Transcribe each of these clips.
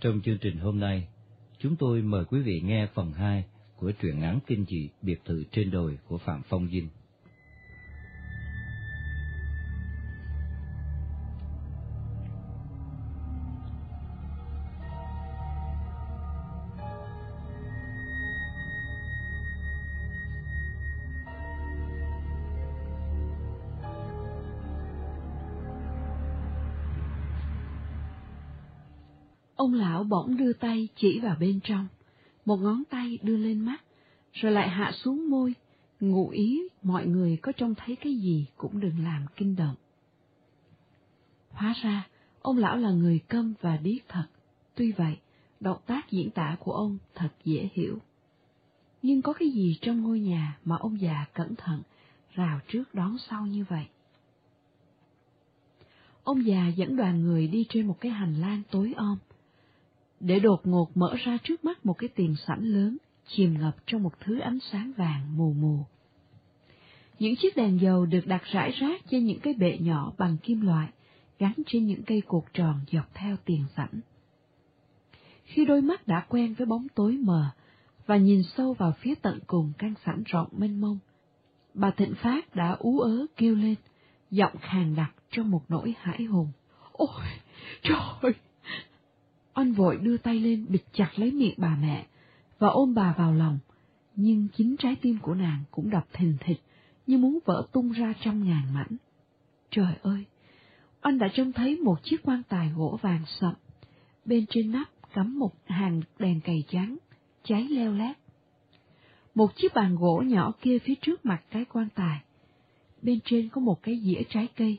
Trong chương trình hôm nay, chúng tôi mời quý vị nghe phần 2 của truyện ngắn kinh dị Biệt thự trên đồi của Phạm Phong Dinh. Bỗng đưa tay chỉ vào bên trong, một ngón tay đưa lên mắt, rồi lại hạ xuống môi, ngụ ý mọi người có trông thấy cái gì cũng đừng làm kinh động. Hóa ra, ông lão là người câm và điếc thật, tuy vậy, động tác diễn tả của ông thật dễ hiểu. Nhưng có cái gì trong ngôi nhà mà ông già cẩn thận, rào trước đón sau như vậy? Ông già dẫn đoàn người đi trên một cái hành lang tối om, để đột ngột mở ra trước mắt một cái tiền sảnh lớn, chìm ngập trong một thứ ánh sáng vàng mù mù. Những chiếc đèn dầu được đặt rải rác trên những cái bệ nhỏ bằng kim loại, gắn trên những cây cột tròn dọc theo tiền sảnh. Khi đôi mắt đã quen với bóng tối mờ, và nhìn sâu vào phía tận cùng căn sảnh rộng mênh mông, bà Thịnh Phát đã ú ớ kêu lên, giọng khàn đặc trong một nỗi hãi hùng. Ôi, trời Oanh vội đưa tay lên bịt chặt lấy miệng bà mẹ và ôm bà vào lòng, nhưng chính trái tim của nàng cũng đập thình thịch như muốn vỡ tung ra trong ngàn mảnh. Trời ơi! Oanh đã trông thấy một chiếc quan tài gỗ vàng sậm, bên trên nắp cắm một hàng đèn cầy trắng, cháy leo lét. Một chiếc bàn gỗ nhỏ kia phía trước mặt cái quan tài. Bên trên có một cái dĩa trái cây,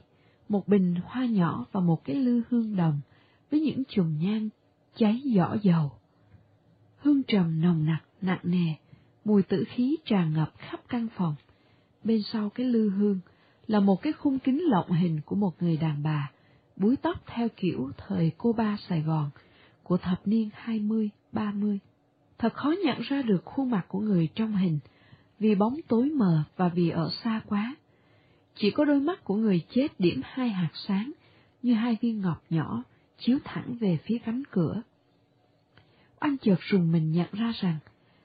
một bình hoa nhỏ và một cái lư hương đồng với những chùm nhang cháy giỏ dầu. Hương trầm nồng nặc, nặng nề, mùi tử khí tràn ngập khắp căn phòng. Bên sau cái lư hương là một cái khung kính lộng hình của một người đàn bà, búi tóc theo kiểu thời cô ba Sài Gòn của thập niên hai mươi, ba mươi. Thật khó nhận ra được khuôn mặt của người trong hình, vì bóng tối mờ và vì ở xa quá. Chỉ có đôi mắt của người chết điểm hai hạt sáng, như hai viên ngọc nhỏ, chiếu thẳng về phía cánh cửa. Anh chợt rùng mình nhận ra rằng,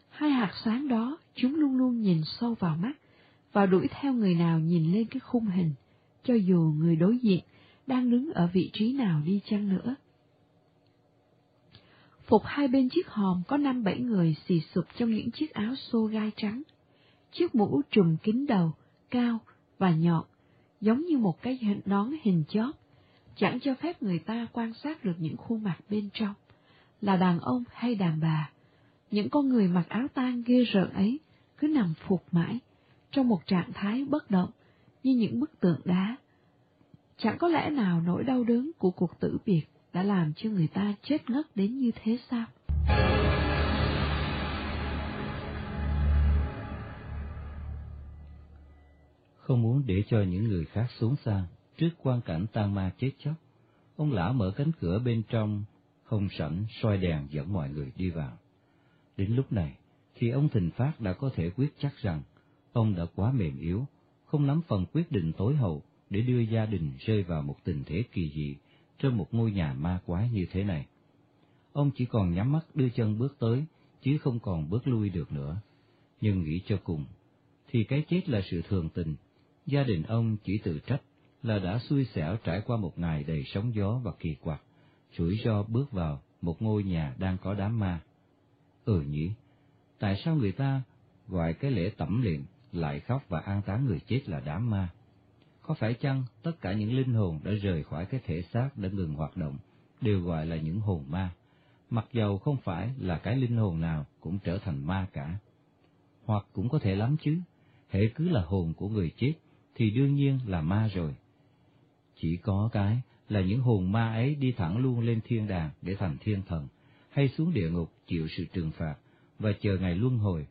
hai hạt sáng đó chúng luôn luôn nhìn sâu vào mắt, và đuổi theo người nào nhìn lên cái khung hình, cho dù người đối diện đang đứng ở vị trí nào đi chăng nữa. Phục hai bên chiếc hòm có năm bảy người xì sụp trong những chiếc áo xô gai trắng, chiếc mũ trùm kín đầu, cao và nhọn, giống như một cái nón hình chóp, chẳng cho phép người ta quan sát được những khuôn mặt bên trong, là đàn ông hay đàn bà. Những con người mặc áo tang ghê rợn ấy cứ nằm phục mãi, trong một trạng thái bất động, như những bức tượng đá. Chẳng có lẽ nào nỗi đau đớn của cuộc tử biệt đã làm cho người ta chết ngất đến như thế sao? Không muốn để cho những người khác xuống sang, trước quan cảnh tang ma chết chóc, ông lão mở cánh cửa bên trong, không sẵn soi đèn dẫn mọi người đi vào. Đến lúc này, thì ông Thình Phát đã có thể quyết chắc rằng ông đã quá mềm yếu, không nắm phần quyết định tối hậu để đưa gia đình rơi vào một tình thế kỳ dị trong một ngôi nhà ma quái như thế này. Ông chỉ còn nhắm mắt đưa chân bước tới, chứ không còn bước lui được nữa. Nhưng nghĩ cho cùng, thì cái chết là sự thường tình, gia đình ông chỉ tự trách là đã xui xẻo trải qua một ngày đầy sóng gió và kỳ quặc, rủi ro bước vào một ngôi nhà đang có đám ma. Ừ nhỉ, tại sao người ta gọi cái lễ tẩm liệm lại khóc và an táng người chết là đám ma? Có phải chăng tất cả những linh hồn đã rời khỏi cái thể xác đã ngừng hoạt động đều gọi là những hồn ma, mặc dầu không phải là cái linh hồn nào cũng trở thành ma cả? Hoặc cũng có thể lắm chứ, hệ cứ là hồn của người chết thì đương nhiên là ma rồi. Chỉ có cái là những hồn ma ấy đi thẳng luôn lên thiên đàng để thành thiên thần, hay xuống địa ngục chịu sự trừng phạt và chờ ngày luân hồi,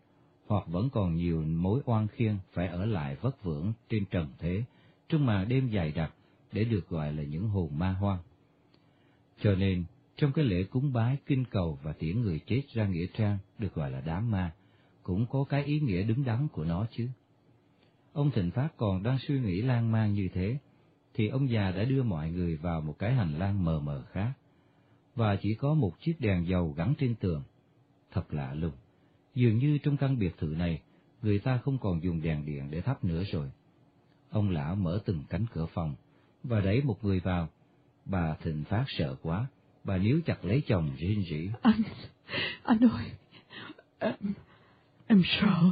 hoặc vẫn còn nhiều mối oan khiên phải ở lại vất vưởng trên trần thế, trong màn đêm dài đặc để được gọi là những hồn ma hoang. Cho nên, trong cái lễ cúng bái, kinh cầu và tiễn người chết ra nghĩa trang được gọi là đám ma, cũng có cái ý nghĩa đứng đắn của nó chứ. Ông Thịnh Phát còn đang suy nghĩ lan man như thế, thì ông già đã đưa mọi người vào một cái hành lang mờ mờ khác. và chỉ có một chiếc đèn dầu gắn trên tường. Thật lạ lùng, dường như trong căn biệt thự này, người ta không còn dùng đèn điện để thắp nữa rồi. Ông lão mở từng cánh cửa phòng, và đẩy một người vào. Bà Thịnh Phát sợ quá, bà níu chặt lấy chồng rên rỉ. Anh, anh ơi, em, em sợ,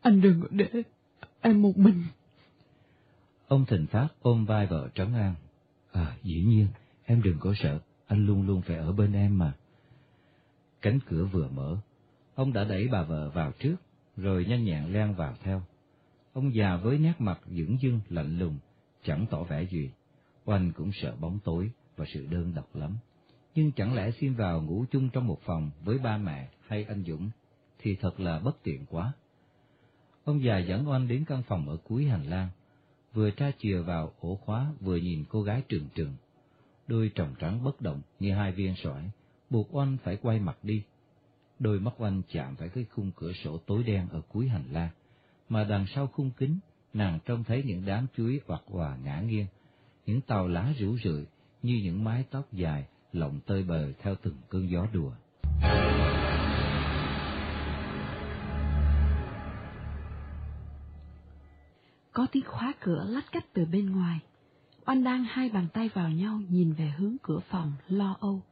anh đừng để em một mình. Ông Thịnh Phát ôm vai vợ trấn an. À, dĩ nhiên, em đừng có sợ, anh luôn luôn phải ở bên em mà. Cánh cửa vừa mở, ông đã đẩy bà vợ vào trước, rồi nhanh nhẹn len vào theo. Ông già với nét mặt dững dưng lạnh lùng, chẳng tỏ vẻ gì. Oanh cũng sợ bóng tối và sự đơn độc lắm. Nhưng chẳng lẽ xin vào ngủ chung trong một phòng với ba mẹ hay anh Dũng, thì thật là bất tiện quá. Ông già dẫn Oanh đến căn phòng ở cuối hành lang, vừa tra chìa vào ổ khóa vừa nhìn cô gái trừng trừng. Đôi tròng trắng bất động như hai viên sỏi, buộc Oanh phải quay mặt đi. Đôi mắt Oanh chạm phải cái khung cửa sổ tối đen ở cuối hành lang, mà đằng sau khung kính, nàng trông thấy những đám chuối hoặc hòa ngã nghiêng, những tàu lá rủ rượi như những mái tóc dài lộng tơi bời theo từng cơn gió đùa. Có tiếng khóa cửa lách cách từ bên ngoài. Oanh đang hai bàn tay vào nhau nhìn về hướng cửa phòng, lo âu,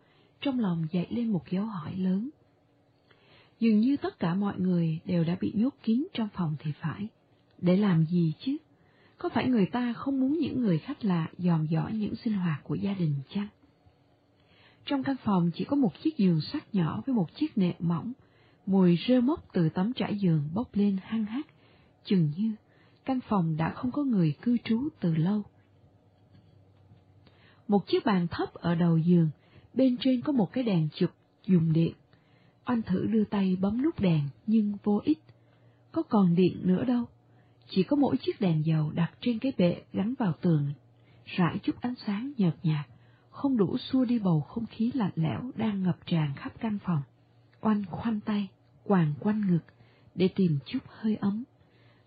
trong lòng dậy lên một dấu hỏi lớn. Dường như tất cả mọi người đều đã bị nhốt kín trong phòng thì phải. Để làm gì chứ? Có phải người ta không muốn những người khách lạ dòm dõi những sinh hoạt của gia đình chăng? Trong căn phòng chỉ có một chiếc giường sắt nhỏ với một chiếc nệm mỏng, mùi rêu mốc từ tấm trải giường bốc lên hăng hắc, chừng như căn phòng đã không có người cư trú từ lâu. Một chiếc bàn thấp ở đầu giường, bên trên có một cái đèn chụp dùng điện. Anh thử đưa tay bấm nút đèn nhưng vô ích. Có còn điện nữa đâu. Chỉ có mỗi chiếc đèn dầu đặt trên cái bệ gắn vào tường, rải chút ánh sáng nhợt nhạt, không đủ xua đi bầu không khí lạnh lẽo đang ngập tràn khắp căn phòng. Oanh khoanh tay, quàng quanh ngực, để tìm chút hơi ấm.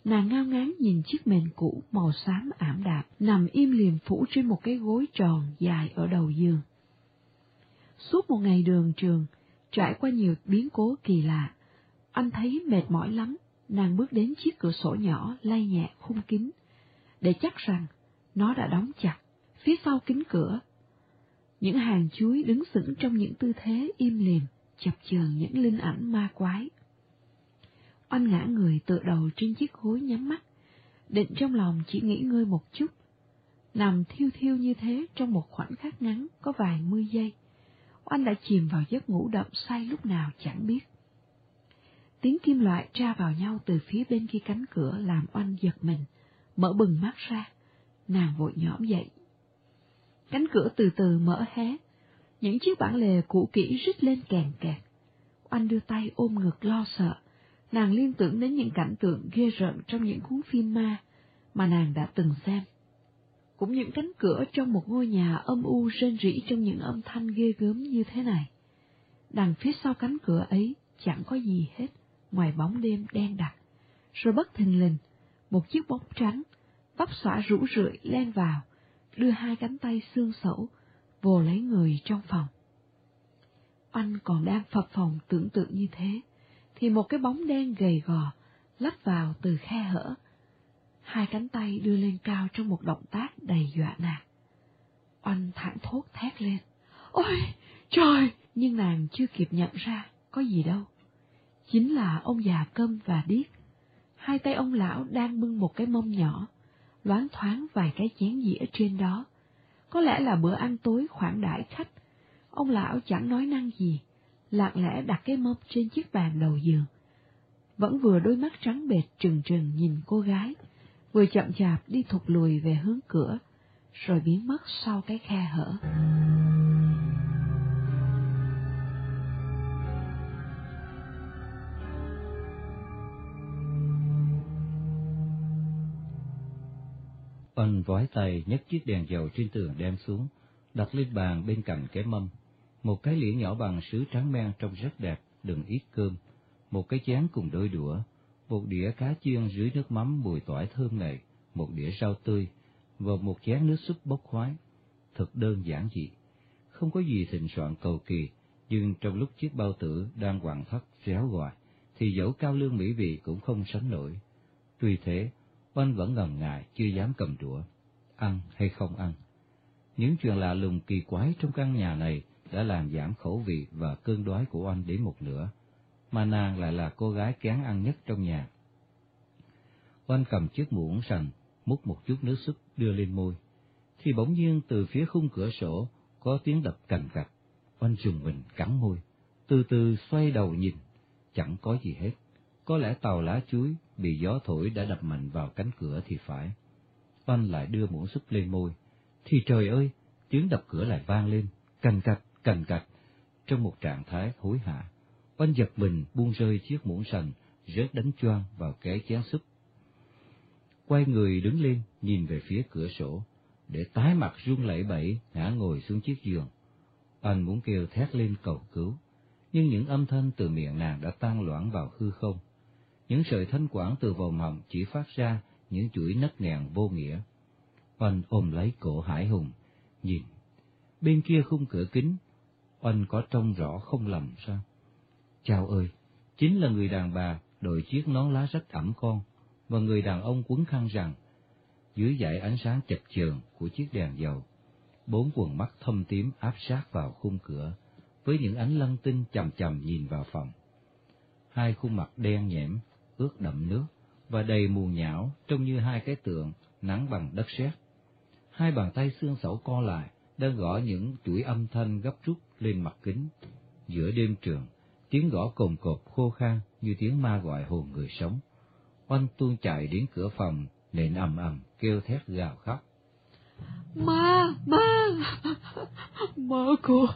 Nàng ngao ngán nhìn chiếc mền cũ màu xám ảm đạm nằm im liềm phủ trên một cái gối tròn dài ở đầu giường. Suốt một ngày đường trường, trải qua nhiều biến cố kỳ lạ, anh thấy mệt mỏi lắm, nàng bước đến chiếc cửa sổ nhỏ lay nhẹ khung kính, để chắc rằng nó đã đóng chặt. Phía sau kính cửa, những hàng chuối đứng sững trong những tư thế im lìm, chập chờn những linh ảnh ma quái. Oanh ngã người tựa đầu trên chiếc gối nhắm mắt, định trong lòng chỉ nghỉ ngơi một chút. Nằm thiêu thiêu như thế trong một khoảnh khắc ngắn có vài mươi giây, Oanh đã chìm vào giấc ngủ đậm say lúc nào chẳng biết. Tiếng kim loại tra vào nhau từ phía bên kia cánh cửa làm Oanh giật mình, mở bừng mắt ra, nàng vội nhõm dậy. Cánh cửa từ từ mở hé, những chiếc bản lề cũ kỹ rít lên kèn kẹt. Oanh đưa tay ôm ngực lo sợ, nàng liên tưởng đến những cảnh tượng ghê rợn trong những cuốn phim ma mà nàng đã từng xem. Cũng những cánh cửa trong một ngôi nhà âm u rên rỉ trong những âm thanh ghê gớm như thế này. Đằng phía sau cánh cửa ấy chẳng có gì hết, ngoài bóng đêm đen đặc. Rồi bất thình lình, một chiếc bóng trắng, tóc xõa rũ rượi len vào, đưa hai cánh tay xương sẩu, vồ lấy người trong phòng. Anh còn đang phập phòng tưởng tượng như thế, thì một cái bóng đen gầy gò lách vào từ khe hở. Hai cánh tay đưa lên cao trong một động tác đầy dọa nạt. Oanh thảng thốt thét lên. Ôi, trời! Nhưng nàng chưa kịp nhận ra, có gì đâu. Chính là ông già cơm và điếc. Hai tay ông lão đang bưng một cái mâm nhỏ, loáng thoáng vài cái chén dĩa trên đó. Có lẽ là bữa ăn tối khoản đãi khách. Ông lão chẳng nói năng gì, lặng lẽ đặt cái mâm trên chiếc bàn đầu giường. Vẫn vừa đôi mắt trắng bệt trừng trừng nhìn cô gái, vừa chậm chạp đi thụt lùi về hướng cửa, rồi biến mất sau cái khe hở. Ân vói tay nhấc chiếc đèn dầu trên tường đem xuống, đặt lên bàn bên cạnh cái mâm. Một cái lĩa nhỏ bằng sứ trắng men trông rất đẹp, đừng ít cơm, một cái chén cùng đôi đũa, một đĩa cá chiên dưới nước mắm mùi tỏi thơm ngậy, một đĩa rau tươi, và một chén nước súp bốc khoái. Thật đơn giản dị, không có gì thịnh soạn cầu kỳ, nhưng trong lúc chiếc bao tử đang quặn thắt réo gọi, thì dẫu cao lương mỹ vị cũng không sánh nổi. Tuy thế, oanh vẫn ngần ngại chưa dám cầm đũa, ăn hay không ăn. Những chuyện lạ lùng kỳ quái trong căn nhà này đã làm giảm khẩu vị và cơn đói của oanh đến một nửa, mà nàng lại là cô gái kén ăn nhất trong nhà. Oanh cầm chiếc muỗng sành, múc một chút nước súp đưa lên môi, thì bỗng nhiên từ phía khung cửa sổ có tiếng đập cành cạch. Oanh dùng mình cắn môi, từ từ xoay đầu nhìn, chẳng có gì hết. Có lẽ tàu lá chuối bị gió thổi đã đập mạnh vào cánh cửa thì phải. Oanh lại đưa muỗng súp lên môi, thì trời ơi, tiếng đập cửa lại vang lên, cành cạch, cành cạch. Trong một trạng thái hối hả, Oanh giật mình buông rơi chiếc muỗng sành, rớt đánh choang vào cái chén súp. Quay người đứng lên, nhìn về phía cửa sổ, để tái mặt run lẩy bẩy ngã ngồi xuống chiếc giường. Anh muốn kêu thét lên cầu cứu, nhưng những âm thanh từ miệng nàng đã tan loãng vào hư không. Những sợi thanh quản từ vòng họng chỉ phát ra những chuỗi nấc nghẹn vô nghĩa. Anh ôm lấy cổ Hải Hùng, nhìn. Bên kia khung cửa kính, Oanh có trông rõ không lầm sao? Chào ơi, chính là người đàn bà đội chiếc nón lá rách ẩm con, và người đàn ông quấn khăn rằng, dưới dải ánh sáng chập chờn của chiếc đèn dầu, bốn quần mắt thâm tím áp sát vào khung cửa, với những ánh lăng tinh chầm chầm nhìn vào phòng. Hai khuôn mặt đen nhẽm, ướt đậm nước và đầy mù nhão trông như hai cái tượng nắng bằng đất sét. Hai bàn tay xương sẩu co lại đang gõ những chuỗi âm thanh gấp rút lên mặt kính. Giữa đêm trường, tiếng gõ cồn cột khô khan như tiếng ma gọi hồn người sống. Oanh tuôn chạy đến cửa phòng, nện ầm ầm kêu thét gào khóc. Ma, ma, mở cửa,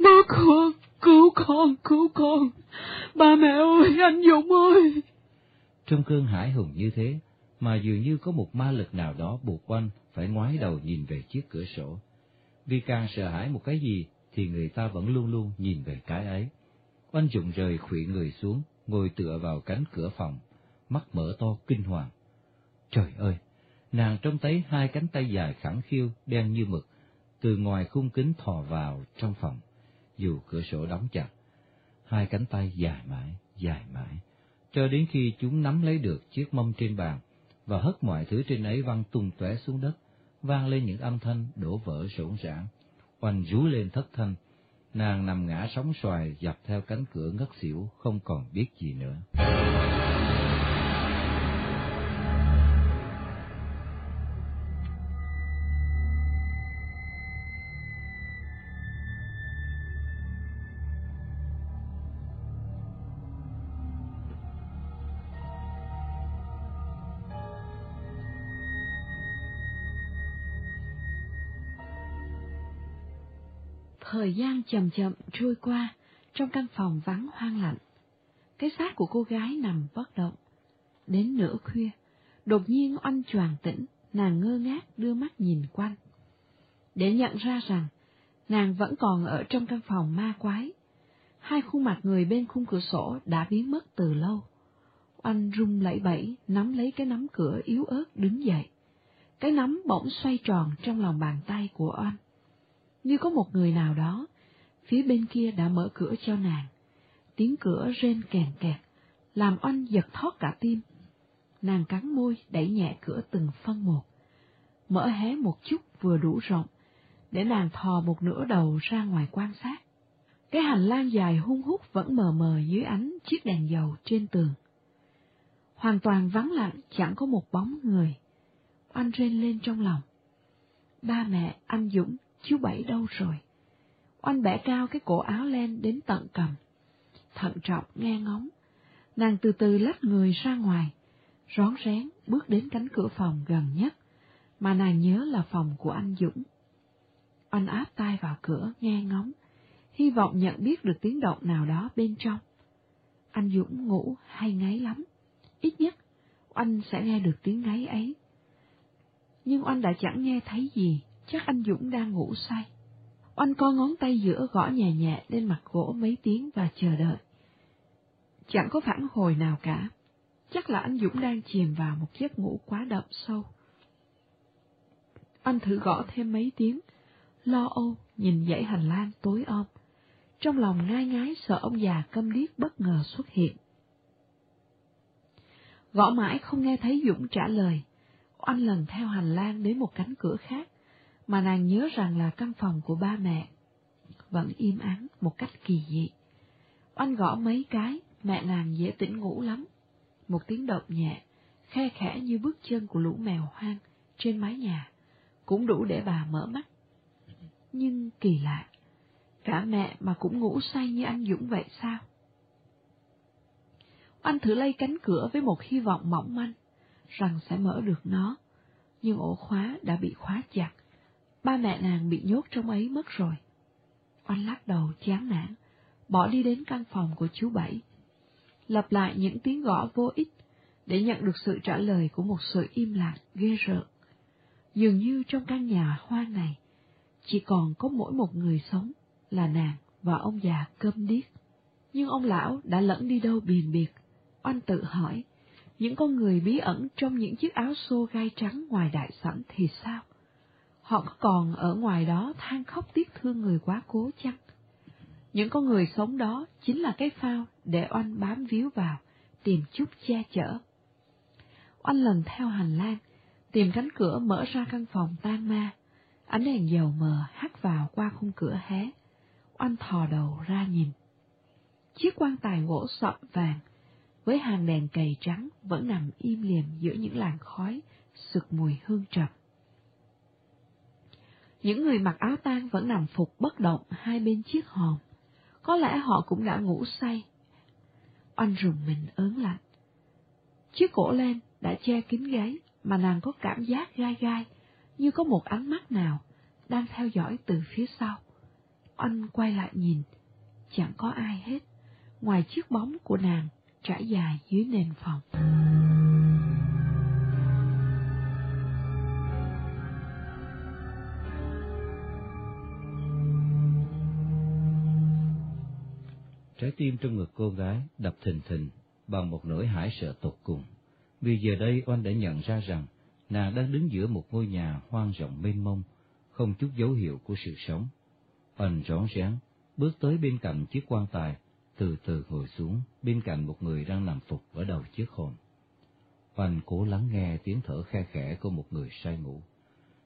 mở cửa, cứu con, cứu con, ba mẹ ơi, anh Dũng ơi. Trong cơn hải hùng như thế, mà dường như có một ma lực nào đó buộc oanh phải ngoái đầu nhìn về chiếc cửa sổ. Vì càng sợ hãi một cái gì, thì người ta vẫn luôn luôn nhìn về cái ấy. Oanh dụng rời khuỵu người xuống, ngồi tựa vào cánh cửa phòng, mắt mở to kinh hoàng. Trời ơi! Nàng trông thấy hai cánh tay dài khẳng khiu, đen như mực, từ ngoài khung kính thò vào trong phòng, dù cửa sổ đóng chặt. Hai cánh tay dài mãi, dài mãi, cho đến khi chúng nắm lấy được chiếc mâm trên bàn, và hất mọi thứ trên ấy văng tung tóe xuống đất, vang lên những âm thanh đổ vỡ sổn sảng, Oanh rú lên thất thanh, nàng nằm ngã sóng xoài dập theo cánh cửa ngất xỉu, không còn biết gì nữa. Thời gian chậm chậm trôi qua, trong căn phòng vắng hoang lạnh. Cái xác của cô gái nằm bất động. Đến nửa khuya, đột nhiên oanh choàng tỉnh, nàng ngơ ngác đưa mắt nhìn quanh. Để nhận ra rằng, nàng vẫn còn ở trong căn phòng ma quái. Hai khuôn mặt người bên khung cửa sổ đã biến mất từ lâu. Oanh rung lẩy bẩy, nắm lấy cái nắm cửa yếu ớt đứng dậy. Cái nắm bỗng xoay tròn trong lòng bàn tay của Oanh như có một người nào đó, phía bên kia đã mở cửa cho nàng. Tiếng cửa rên kèn kẹt, làm oanh giật thót cả tim. Nàng cắn môi đẩy nhẹ cửa từng phân một, mở hé một chút vừa đủ rộng, để nàng thò một nửa đầu ra ngoài quan sát. Cái hành lang dài hung hút vẫn mờ mờ dưới ánh chiếc đèn dầu trên tường. Hoàn toàn vắng lặng, chẳng có một bóng người. anh rên lên trong lòng. Ba mẹ, anh Dũng, chú Bảy đâu rồi? Oanh bẻ cao cái cổ áo len đến tận cầm. Thận trọng nghe ngóng. Nàng từ từ lách người ra ngoài, rón rén bước đến cánh cửa phòng gần nhất, mà nàng nhớ là phòng của anh Dũng. Oanh áp tai vào cửa nghe ngóng, hy vọng nhận biết được tiếng động nào đó bên trong. Anh Dũng ngủ hay ngáy lắm, ít nhất Oanh sẽ nghe được tiếng ngáy ấy. Nhưng Oanh đã chẳng nghe thấy gì, chắc anh Dũng đang ngủ say. Oanh co ngón tay giữa gõ nhẹ nhẹ lên mặt gỗ mấy tiếng và chờ đợi. Chẳng có phản hồi nào cả, chắc là anh Dũng đang chìm vào một giấc ngủ quá đậm sâu. Anh thử gõ thêm mấy tiếng, lo âu nhìn dãy hành lang tối om, trong lòng ngai ngái sợ ông già câm điếc bất ngờ xuất hiện. Gõ mãi không nghe thấy Dũng trả lời, anh lần theo hành lang đến một cánh cửa khác, mà nàng nhớ rằng là căn phòng của ba mẹ. Vẫn im ắng một cách kỳ dị. Oanh gõ mấy cái, mẹ nàng dễ tỉnh ngủ lắm. Một tiếng động nhẹ, khe khẽ như bước chân của lũ mèo hoang trên mái nhà, cũng đủ để bà mở mắt. Nhưng kỳ lạ, cả mẹ mà cũng ngủ say như anh Dũng vậy sao? Anh thử lay cánh cửa với một hy vọng mỏng manh, rằng sẽ mở được nó, nhưng ổ khóa đã bị khóa chặt, ba mẹ nàng bị nhốt trong ấy mất rồi. Oanh lắc đầu chán nản, bỏ đi đến căn phòng của chú Bảy, lặp lại những tiếng gõ vô ích để nhận được sự trả lời của một sự im lặng ghê rợn. Dường như trong căn nhà hoang này, chỉ còn có mỗi một người sống là nàng và ông già cơm điếc. Nhưng ông lão đã lẫn đi đâu biền biệt. Oanh tự hỏi, những con người bí ẩn trong những chiếc áo xô gai trắng ngoài đại sảnh thì sao? Họ có còn ở ngoài đó than khóc tiếc thương người quá cố chăng? Những con người sống đó chính là cái phao để oanh bám víu vào, tìm chút che chở. Oanh lần theo hành lang, tìm cánh cửa mở ra căn phòng tan ma. Ánh đèn dầu mờ hắt vào qua khung cửa hé. Oanh thò đầu ra nhìn. Chiếc quan tài gỗ sậm vàng, với hàng đèn cầy trắng vẫn nằm im liềm giữa những làn khói, sực mùi hương trầm. Những người mặc áo tang vẫn nằm phục bất động hai bên chiếc hòm. Có lẽ họ cũng đã ngủ say. Oanh rùng mình ớn lạnh. Chiếc cổ len đã che kín gáy, mà nàng có cảm giác gai gai, như có một ánh mắt nào đang theo dõi từ phía sau. Oanh quay lại nhìn, chẳng có ai hết, ngoài chiếc bóng của nàng trải dài dưới nền phòng. Trái tim trong ngực cô gái đập thình thình bằng một nỗi hãi sợ tột cùng. Vì giờ đây oanh đã nhận ra rằng nàng đang đứng giữa một ngôi nhà hoang rộng mênh mông, không chút dấu hiệu của sự sống. Oanh rón rén bước tới bên cạnh chiếc quan tài, từ từ ngồi xuống bên cạnh một người đang nằm phục ở đầu chiếc hòm. Oanh cố lắng nghe tiếng thở khe khẽ của một người say ngủ.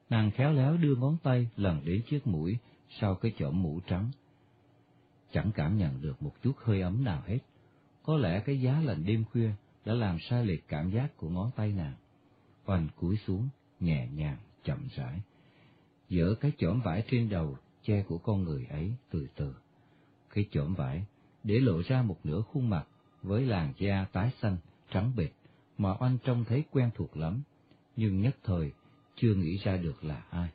Nàng khéo léo đưa ngón tay lần đến chiếc mũi sau cái chõm mũ trắng. Chẳng cảm nhận được một chút hơi ấm nào hết. Có lẽ cái giá lạnh đêm khuya đã làm sai lệch cảm giác của ngón tay nàng. Oanh cúi xuống, nhẹ nhàng, chậm rãi, dỡ cái chõm vải trên đầu che của con người ấy từ từ. Cái chõm vải để lộ ra một nửa khuôn mặt với làn da tái xanh, trắng bệch mà oanh trông thấy quen thuộc lắm, nhưng nhất thời chưa nghĩ ra được là ai.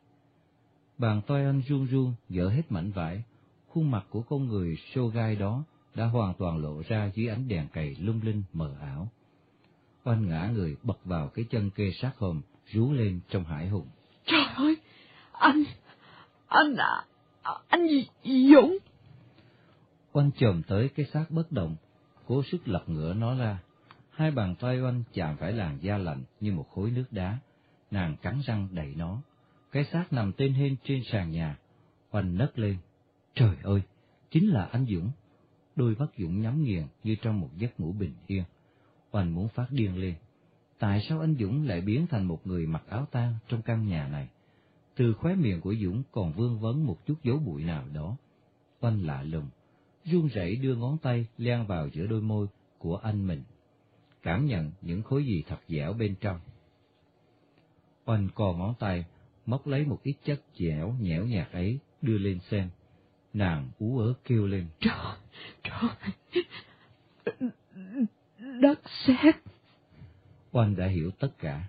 Bàn tay anh run run dỡ hết mảnh vải, khuôn mặt của con người sô gai đó đã hoàn toàn lộ ra dưới ánh đèn cầy lung linh mờ ảo. Oanh ngã người bật vào cái chân kê sát hồn, rú lên trong hải hùng. Trời ơi! Anh! Anh à! Anh Dũng! Oanh chồm tới cái xác bất động, cố sức lật ngửa nó ra. Hai bàn tay oanh chạm phải làn da lạnh như một khối nước đá. Nàng cắn răng đẩy nó. Cái xác nằm tên hên trên sàn nhà. Oanh nấc lên. Trời ơi! Chính là anh Dũng. Đôi mắt Dũng nhắm nghiền như trong một giấc ngủ bình yên. Oanh muốn phát điên lên. Tại sao anh Dũng lại biến thành một người mặc áo tang trong căn nhà này? Từ khóe miệng của Dũng còn vương vấn một chút dấu bụi nào đó. Oanh lạ lùng, run rẩy đưa ngón tay len vào giữa đôi môi của anh mình, cảm nhận những khối gì thật dẻo bên trong. Oanh co ngón tay, móc lấy một ít chất dẻo nhẽo nhạt ấy, đưa lên xem. Nàng ú ớ kêu lên. Trời, trời, đất sét. Oanh đã hiểu tất cả.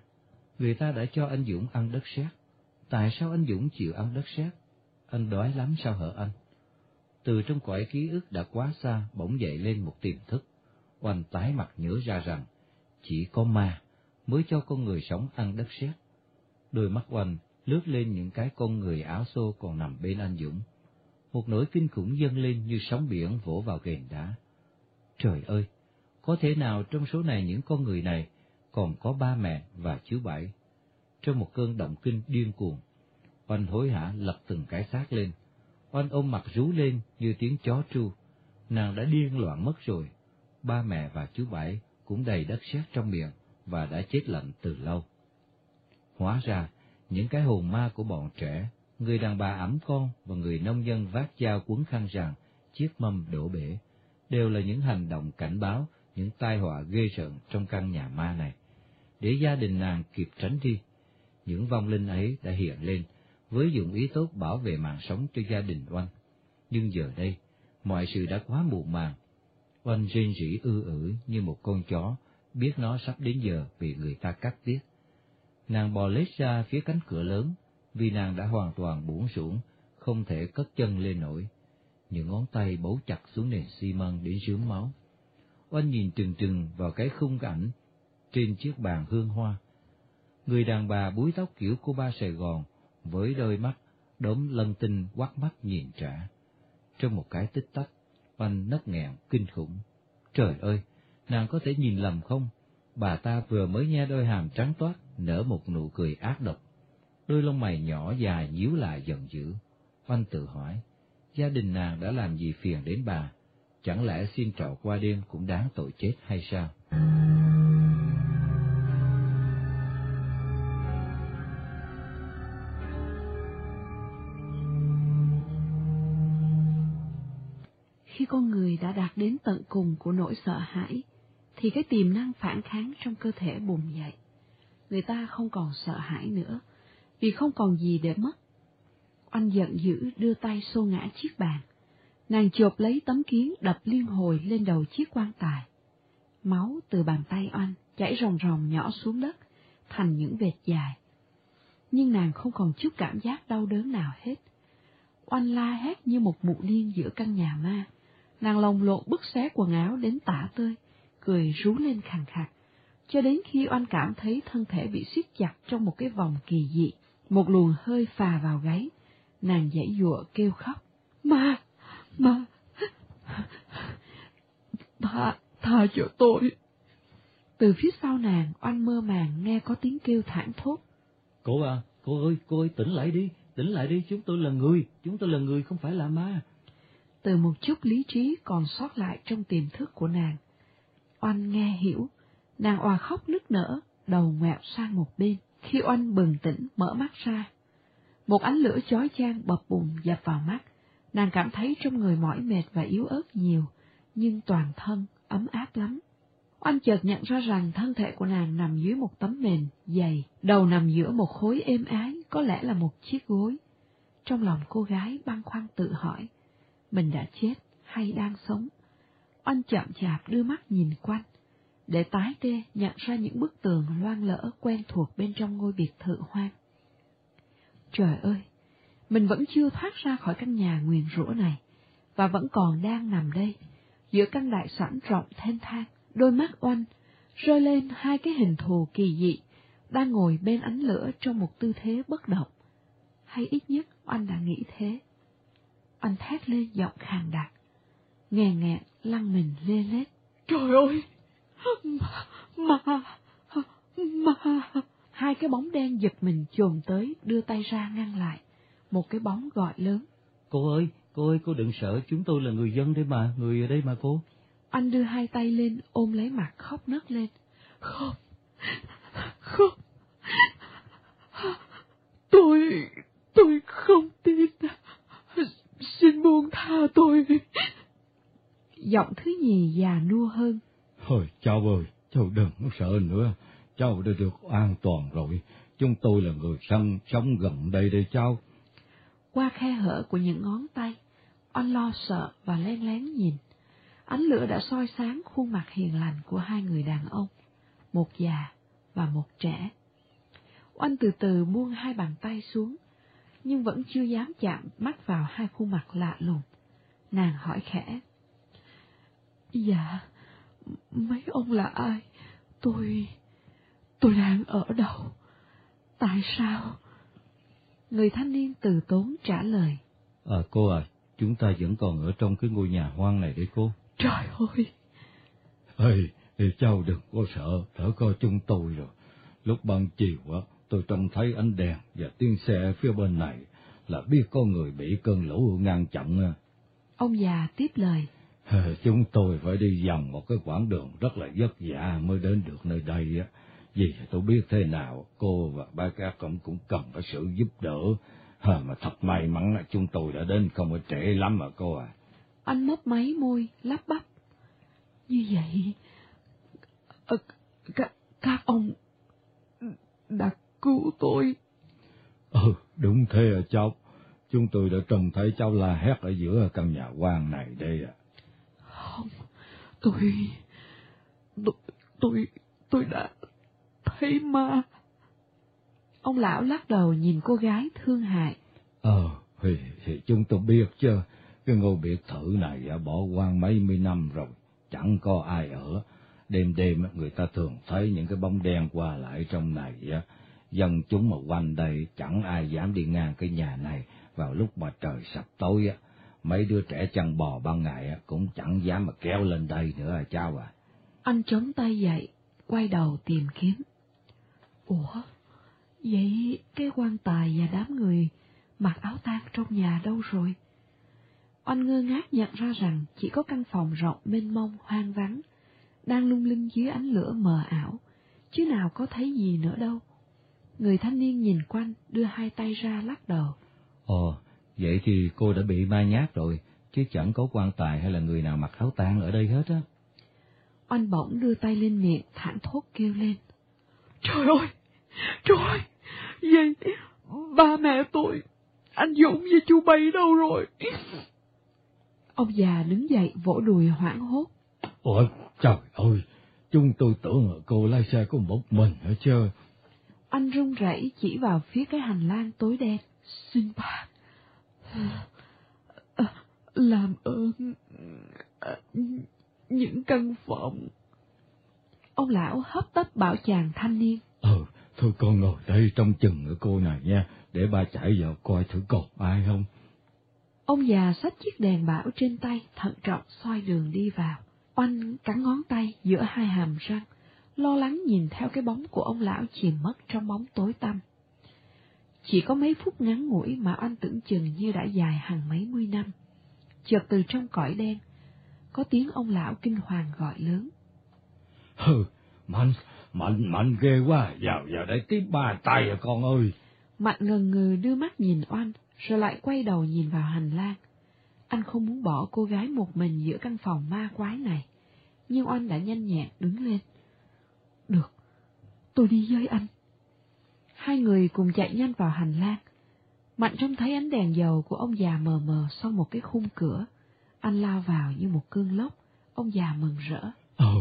Người ta đã cho anh Dũng ăn đất sét. Tại sao anh Dũng chịu ăn đất sét? Anh đói lắm sao hở anh? Từ trong cõi ký ức đã quá xa bỗng dậy lên một tiềm thức. Oanh tái mặt nhớ ra rằng, chỉ có ma mới cho con người sống ăn đất sét. Đôi mắt oanh lướt lên những cái con người áo xô còn nằm bên anh Dũng. Một nỗi kinh khủng dâng lên như sóng biển vỗ vào ghềnh đá. Trời ơi! Có thể nào trong số này những con người này còn có ba mẹ và chú Bảy? Trong một cơn động kinh điên cuồng, Oanh hối hả lật từng cái xác lên. Oanh ôm mặt rú lên như tiếng chó tru. Nàng đã điên loạn mất rồi. Ba mẹ và chú Bảy cũng đầy đất sét trong miệng và đã chết lạnh từ lâu. Hóa ra, những cái hồn ma của bọn trẻ, người đàn bà ẩm con và người nông dân vác dao quấn khăn rằng chiếc mâm đổ bể, đều là những hành động cảnh báo những tai họa ghê rợn trong căn nhà ma này. Để gia đình nàng kịp tránh đi, những vong linh ấy đã hiện lên với dụng ý tốt bảo vệ mạng sống cho gia đình oanh. Nhưng giờ đây, mọi sự đã quá muộn màng. Oanh rên rỉ ư ử như một con chó, biết nó sắp đến giờ bị người ta cắt tiết. Nàng bò lết ra phía cánh cửa lớn, vì nàng đã hoàn toàn buông sủng, không thể cất chân lên nổi. Những ngón tay bấu chặt xuống nền xi măng để rướm máu. Oanh nhìn trừng trừng vào cái khung ảnh trên chiếc bàn hương hoa. Người đàn bà búi tóc kiểu cô ba Sài Gòn, với đôi mắt đốm lân tinh quắt mắt nhìn trả. Trong một cái tích tắc, oanh nấc nghẹn kinh khủng. Trời ơi, nàng có thể nhìn lầm không? Bà ta vừa mới nghe đôi hàm trắng toát, nở một nụ cười ác độc. Đôi lông mày nhỏ dài nhíu lại giận dữ. Oanh tự hỏi, gia đình nàng đã làm gì phiền đến bà? Chẳng lẽ xin trọ qua đêm cũng đáng tội chết hay sao? Khi con người đã đạt đến tận cùng của nỗi sợ hãi, thì cái tiềm năng phản kháng trong cơ thể bùng dậy. Người ta không còn sợ hãi nữa, vì không còn gì để mất. Oanh giận dữ đưa tay xô ngã chiếc bàn. Nàng chộp lấy tấm kiến đập liên hồi lên đầu chiếc quan tài. Máu từ bàn tay oanh chảy ròng ròng nhỏ xuống đất, thành những vệt dài. Nhưng nàng không còn chút cảm giác đau đớn nào hết. Oanh la hét như một mụ điên giữa căn nhà ma. Nàng lồng lộn bức xé quần áo đến tả tơi, cười rú lên khàn khạc, cho đến khi oanh cảm thấy thân thể bị siết chặt trong một cái vòng kỳ dị, một luồng hơi phà vào gáy, nàng dãy dụa kêu khóc. Ma! Ma! Tha, tha cho tôi! Từ phía sau nàng, oanh mơ màng nghe có tiếng kêu thảng thốt. Cô à, cô ơi, cô ơi, tỉnh lại đi, tỉnh lại đi, chúng tôi là người, chúng tôi là người, không phải là ma. Từ một chút lý trí còn sót lại trong tiềm thức của nàng, oanh nghe hiểu, nàng òa khóc nức nở, đầu ngoẹo sang một bên, khi oanh bừng tỉnh mở mắt ra. Một ánh lửa chói chang bập bùng dập vào mắt, nàng cảm thấy trong người mỏi mệt và yếu ớt nhiều, nhưng toàn thân ấm áp lắm. Oanh chợt nhận ra rằng thân thể của nàng nằm dưới một tấm mền dày, đầu nằm giữa một khối êm ái, có lẽ là một chiếc gối. Trong lòng cô gái băn khoăn tự hỏi, mình đã chết hay đang sống? Oanh chậm chạp đưa mắt nhìn quanh, để tái tê nhận ra những bức tường loang lỡ quen thuộc bên trong ngôi biệt thự hoang. Trời ơi, mình vẫn chưa thoát ra khỏi căn nhà nguyền rủa này, và vẫn còn đang nằm đây, giữa căn đại sảnh rộng thênh thang, đôi mắt oanh, rơi lên hai cái hình thù kỳ dị, đang ngồi bên ánh lửa trong một tư thế bất động. Hay ít nhất oanh đã nghĩ thế. Anh thét lên giọng khàn đặc, nghè nghẹn lăn mình lê lết. Trời ơi! Ma! Ma! Hai cái bóng đen giật mình chồm tới, đưa tay ra ngăn lại. Một cái bóng gọi lớn. Cô ơi, cô ơi, cô đừng sợ, chúng tôi là người dân đây mà, người ở đây mà cô. Anh đưa hai tay lên, ôm lấy mặt khóc nấc lên. Không, không, tôi, tôi không tin, xin buông tha tôi. Giọng thứ nhì già nua hơn. Thôi, cháu ơi, cháu đừng sợ nữa, cháu đã được an toàn rồi, chúng tôi là người săn sống gần đây đây cháu. Qua khe hở của những ngón tay, anh lo sợ và len lén nhìn. Ánh lửa đã soi sáng khuôn mặt hiền lành của hai người đàn ông, một già và một trẻ. Oanh từ từ buông hai bàn tay xuống, nhưng vẫn chưa dám chạm mắt vào hai khuôn mặt lạ lùng. Nàng hỏi khẽ. Dạ, mấy ông là ai? Tôi... tôi đang ở đâu? Tại sao? Người thanh niên từ tốn trả lời. À cô à, chúng ta vẫn còn ở trong cái ngôi nhà hoang này đấy cô. Trời ơi! Ê, ê cháu đừng có sợ, thở coi chúng tôi rồi. Lúc ban chiều á, tôi trông thấy ánh đèn và tiếng xe phía bên này là biết có người bị cơn lũ ngăn chặn. Ông già tiếp lời. Chúng tôi phải đi vòng một cái quãng đường rất là vất vả mới đến được nơi đây á. Vì tôi biết thế nào, cô và ba các cũng cũng cần phải sự giúp đỡ. Hờ mà thật may mắn là chúng tôi đã đến không có trễ lắm mà cô à. Anh mấp máy môi, lắp bắp. Như vậy, ờ, các, các ông đã cứu tôi. Ừ, đúng thế à cháu. Chúng tôi đã trông thấy cháu la hét ở giữa căn nhà quan này đây à. Không, tôi, tôi, tôi, tôi đã thấy ma. Ông lão lắc đầu nhìn cô gái thương hại. Ờ, thì, thì chúng tôi biết chứ, cái ngôi biệt thự này đã bỏ hoang mấy mươi năm rồi, chẳng có ai ở. Đêm đêm người ta thường thấy những cái bóng đen qua lại trong này, dân chúng mà quanh đây chẳng ai dám đi ngang cái nhà này vào lúc mà trời sập tối á. Mấy đứa trẻ chăn bò ban ngày cũng chẳng dám mà kéo lên đây nữa à cháu à. Anh chống tay dậy, quay đầu tìm kiếm. Ủa, vậy cái quan tài và đám người mặc áo tang trong nhà đâu rồi? Anh ngơ ngác nhận ra rằng chỉ có căn phòng rộng mênh mông hoang vắng, đang lung linh dưới ánh lửa mờ ảo, chứ nào có thấy gì nữa đâu. Người thanh niên nhìn quanh, đưa hai tay ra lắc đầu. Ồ, vậy thì cô đã bị ma nhát rồi, chứ chẳng có quan tài hay là người nào mặc áo tang ở đây hết á. Anh bỗng đưa tay lên miệng, thẳng thốt kêu lên. Trời ơi! Trời ơi! Vậy, ba mẹ tôi, anh Dũng và chú Bảy đâu rồi? Ông già đứng dậy vỗ đùi hoảng hốt. Ôi, trời ơi! Chúng tôi tưởng cô lái xe có một mình hả chứ? Anh run rẩy chỉ vào phía cái hành lang tối đen. Xin bác, làm ơn những căn phòng. Ông lão hấp tấp bảo chàng thanh niên. Ừ, thôi con ngồi đây trong chừng ở cô này nha, để ba chạy vào coi thử còn ai không. Ông già xách chiếc đèn bảo trên tay, thận trọng soi đường đi vào. Oanh cắn ngón tay giữa hai hàm răng, lo lắng nhìn theo cái bóng của ông lão chìm mất trong bóng tối tăm. Chỉ có mấy phút ngắn ngủi mà anh tưởng chừng như đã dài hàng mấy mươi năm. Chợt từ trong cõi đen, có tiếng ông lão kinh hoàng gọi lớn. Hừ, mạnh, mạnh, mạnh ghê quá, vào, vào đây tiếp ba tay à con ơi. Mạnh ngần ngừ đưa mắt nhìn oanh, rồi lại quay đầu nhìn vào hành lang. Anh không muốn bỏ cô gái một mình giữa căn phòng ma quái này, nhưng oanh đã nhanh nhẹn đứng lên. Được, tôi đi với anh. Hai người cùng chạy nhanh vào hành lang. Mạnh trông thấy ánh đèn dầu của ông già mờ mờ sau một cái khung cửa. Anh lao vào như một cơn lốc. Ông già mừng rỡ. Ờ,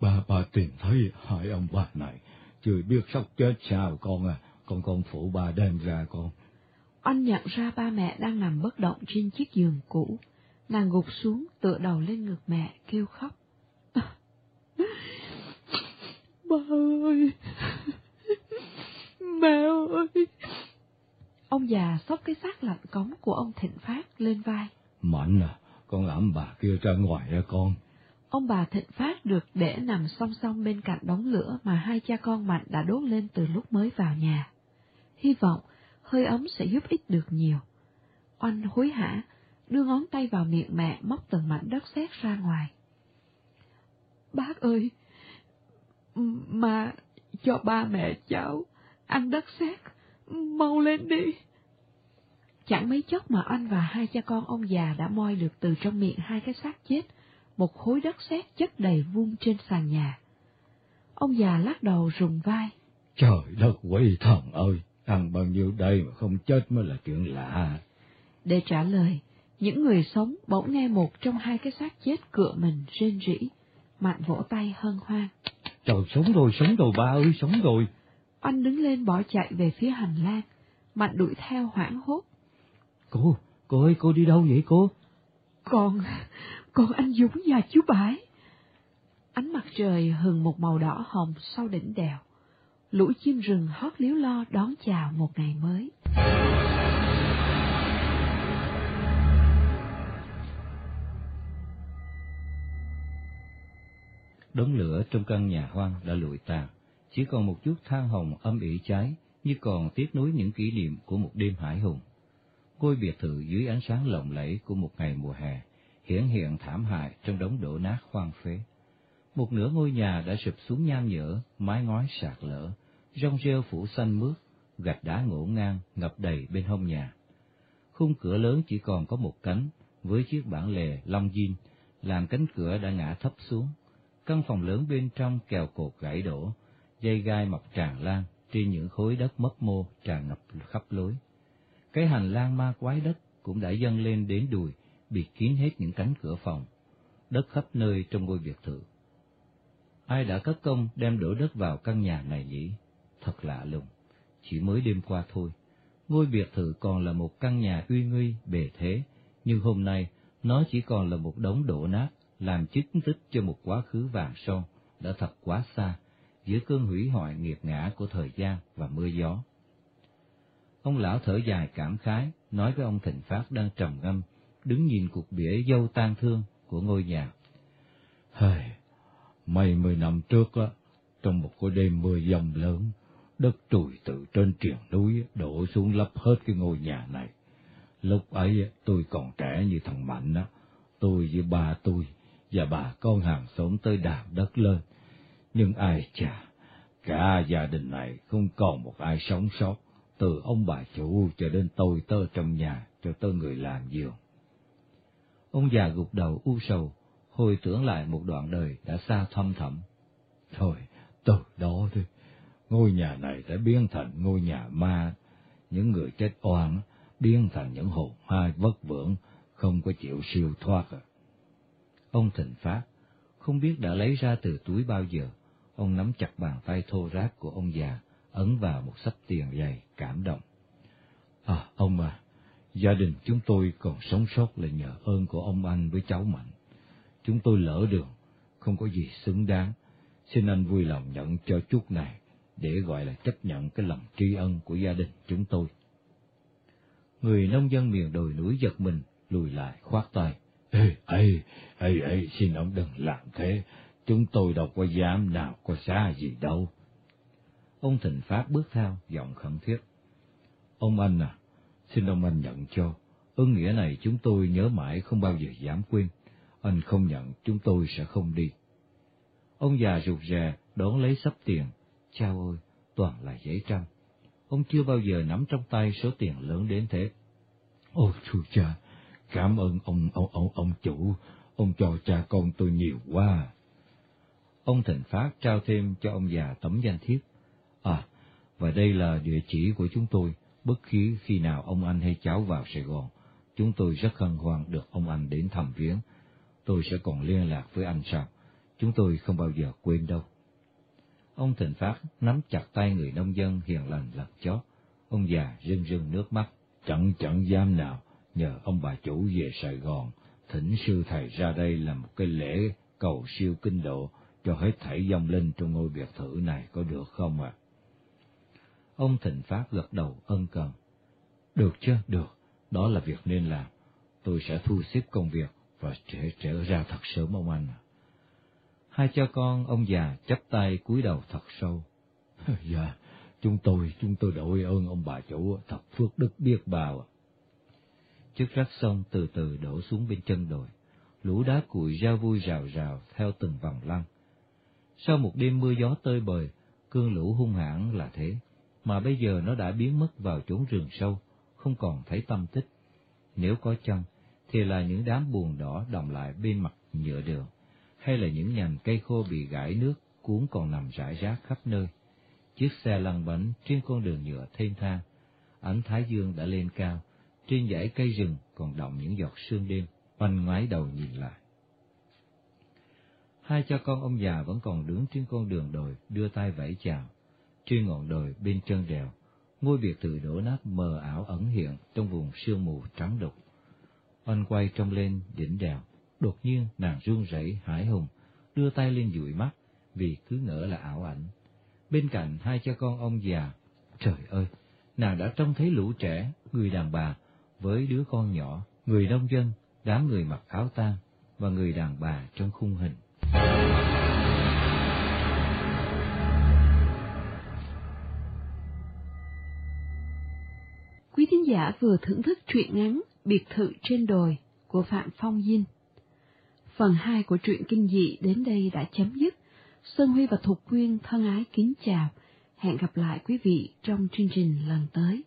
bà, bà tìm thấy hai ông bà này. Chưa biết sắp chết sao con à. Con con phụ bà đem ra con. Anh nhận ra ba mẹ đang nằm bất động trên chiếc giường cũ. Nàng gục xuống tựa đầu lên ngực mẹ kêu khóc. Ba ơi! Mẹ ơi! Ông già xốc cái xác lạnh cống của ông Thịnh Phát lên vai. Mạnh à, con làm bà kia ra ngoài ra con. Ông bà Thịnh Phát được để nằm song song bên cạnh đống lửa mà hai cha con Mạnh đã đốt lên từ lúc mới vào nhà. Hy vọng hơi ấm sẽ giúp ích được nhiều. Oanh hối hả, đưa ngón tay vào miệng mẹ móc từng mảnh đất sét ra ngoài. Bác ơi, mà cho ba mẹ cháu ăn đất sét, mau lên đi. Chẳng mấy chốc mà anh và hai cha con ông già đã moi được từ trong miệng hai cái xác chết, một khối đất sét chất đầy vuông trên sàn nhà. Ông già lắc đầu rùng vai. Trời đất quỷ thần ơi, ăn bao nhiêu đây mà không chết mới là chuyện lạ. Để trả lời, những người sống bỗng nghe một trong hai cái xác chết cựa mình rên rỉ, mạnh vỗ tay hân hoan. Trời, sống rồi, sống rồi ba ơi, sống rồi. Anh đứng lên bỏ chạy về phía hành lang, Mạnh đuổi theo hoảng hốt. Cô, cô ơi, cô đi đâu vậy cô? Con, con anh Dũng và chú Bãi. Ánh mặt trời hừng một màu đỏ hồng sau đỉnh đèo. Lũ chim rừng hót líu lo đón chào một ngày mới. Đống lửa trong căn nhà hoang đã lụi tàn, chỉ còn một chút than hồng âm ỉ cháy, như còn tiếc nuối những kỷ niệm của một đêm hải hùng. Ngôi biệt thự dưới ánh sáng lộng lẫy của một ngày mùa hè, hiển hiện thảm hại trong đống đổ nát hoang phế. Một nửa ngôi nhà đã sụp xuống nham nhở, mái ngói sạt lở, rong rêu phủ xanh mướt, gạch đá ngổn ngang ngập đầy bên hông nhà. Khung cửa lớn chỉ còn có một cánh, với chiếc bản lề long diên, làm cánh cửa đã ngã thấp xuống. Căn phòng lớn bên trong kèo cột gãy đổ, dây gai mọc tràn lan trên những khối đất mất mô tràn ngập khắp lối. Cái hành lang ma quái đất cũng đã dâng lên đến đùi, bị kín hết những cánh cửa phòng, đất khắp nơi trong ngôi biệt thự. Ai đã cất công đem đổ đất vào căn nhà này nhỉ? Thật lạ lùng, chỉ mới đêm qua thôi. Ngôi biệt thự còn là một căn nhà uy nghi, bề thế, nhưng hôm nay nó chỉ còn là một đống đổ nát, làm chứng tích cho một quá khứ vàng son đã thật quá xa, giữa cơn hủy hoại nghiệt ngã của thời gian và mưa gió. Ông lão thở dài cảm khái, nói với ông Thịnh Phát đang trầm ngâm, đứng nhìn cuộc bỉa dâu tan thương của ngôi nhà. Hời, mấy mươi năm trước á, trong một cái đêm mưa dầm lớn, đất trùi từ trên triền núi đổ xuống lấp hết cái ngôi nhà này. Lúc ấy tôi còn trẻ như thằng Mạnh á, tôi với bà tôi và bà con hàng xóm tới đào đất lên. Nhưng ai chà, cả gia đình này không còn một ai sống sót, từ ông bà chủ cho đến tôi tơ trong nhà cho tới người làm giường. Ông già gục đầu u sầu, hồi tưởng lại một đoạn đời đã xa thâm thẳm. Thôi, từ đó thôi, ngôi nhà này đã biến thành ngôi nhà ma, những người chết oan biến thành những hồn ma vất vưởng, không có chịu siêu thoát. À. Ông Thịnh Phát không biết đã lấy ra từ túi bao giờ, ông nắm chặt bàn tay thô ráp của ông già, ấn vào một sắp tiền dày, cảm động. À, ông à, gia đình chúng tôi còn sống sót là nhờ ơn của ông anh với cháu Mạnh. Chúng tôi lỡ đường, không có gì xứng đáng. Xin anh vui lòng nhận cho chút này, để gọi là chấp nhận cái lòng tri ân của gia đình chúng tôi. Người nông dân miền đồi núi giật mình, lùi lại khoát tay. Ê, ê, ê, ê, xin ông đừng làm thế, chúng tôi đâu có dám nào có xa gì đâu. Ông Thịnh Phát bước theo, giọng khẩn thiết. Ông anh à, xin ông anh nhận cho, ơn nghĩa này chúng tôi nhớ mãi không bao giờ dám quên, anh không nhận chúng tôi sẽ không đi. Ông già rụt rè đón lấy sắp tiền, chao ơi, toàn là giấy trăm. Ông chưa bao giờ nắm trong tay số tiền lớn đến thế. Ôi chú cha, cảm ơn ông ông ông ông chủ, ông cho cha con tôi nhiều quá. Ông Thịnh Phát trao thêm cho ông già tấm danh thiếp. À, và đây là địa chỉ của chúng tôi, bất kỳ khi nào ông anh hay cháu vào Sài Gòn, chúng tôi rất hân hoan được ông anh đến thăm viếng. Tôi sẽ còn liên lạc với anh sau, chúng tôi không bao giờ quên đâu. Ông Thịnh Phát nắm chặt tay người nông dân hiền lành lật chót, ông già rưng rưng nước mắt, chẳng chẳng dám nào, nhờ ông bà chủ về Sài Gòn, thỉnh sư thầy ra đây làm một cái lễ cầu siêu kinh độ cho hết thảy dòng linh trong ngôi biệt thự này có được không ạ? À? Ông Thịnh Phát gật đầu ân cần. Được chứ, được, đó là việc nên làm. Tôi sẽ thu xếp công việc và sẽ trở ra thật sớm ông anh. Hai cha con ông già chắp tay cúi đầu thật sâu. dạ, chúng tôi, chúng tôi đội ơn ông bà chủ thật phước đức biết bao. Chiếc rác sông từ từ đổ xuống bên chân đồi, lũ đá cuội ra vui rào rào theo từng vòng lăn. Sau một đêm mưa gió tơi bời, cơn lũ hung hãn là thế, mà bây giờ nó đã biến mất vào chốn rừng sâu, không còn thấy tâm tích. Nếu có chăng, thì là những đám buồn đỏ đồng lại bên mặt nhựa đường, hay là những nhành cây khô bị gãy nước cuốn còn nằm rải rác khắp nơi. Chiếc xe lăn bánh trên con đường nhựa thênh thang, ánh thái dương đã lên cao, trên dãy cây rừng còn đọng những giọt sương đêm, oanh ngoái đầu nhìn lại. Hai cha con ông già vẫn còn đứng trên con đường đồi, đưa tay vẫy chào. Trên ngọn đồi bên chân đèo, ngôi biệt thự đổ nát mờ ảo ẩn hiện trong vùng sương mù trắng đục. anh quay trông lên đỉnh đèo, đột nhiên nàng run rẩy hải hùng, đưa tay lên dụi mắt, vì cứ ngỡ là ảo ảnh. Bên cạnh hai cha con ông già, trời ơi, nàng đã trông thấy lũ trẻ, người đàn bà, với đứa con nhỏ, người nông dân, đám người mặc áo tang và người đàn bà trong khung hình. Quý thính giả vừa thưởng thức truyện ngắn Biệt thự trên đồi của Phạm Phong Dinh. Phần 2 của truyện kinh dị đến đây đã chấm dứt. Sơn Huy và Thục Quyên thân ái kính chào. Hẹn gặp lại quý vị trong chương trình lần tới.